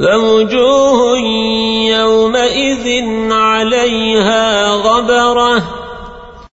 ووجوه يومئذ عليها غبرة.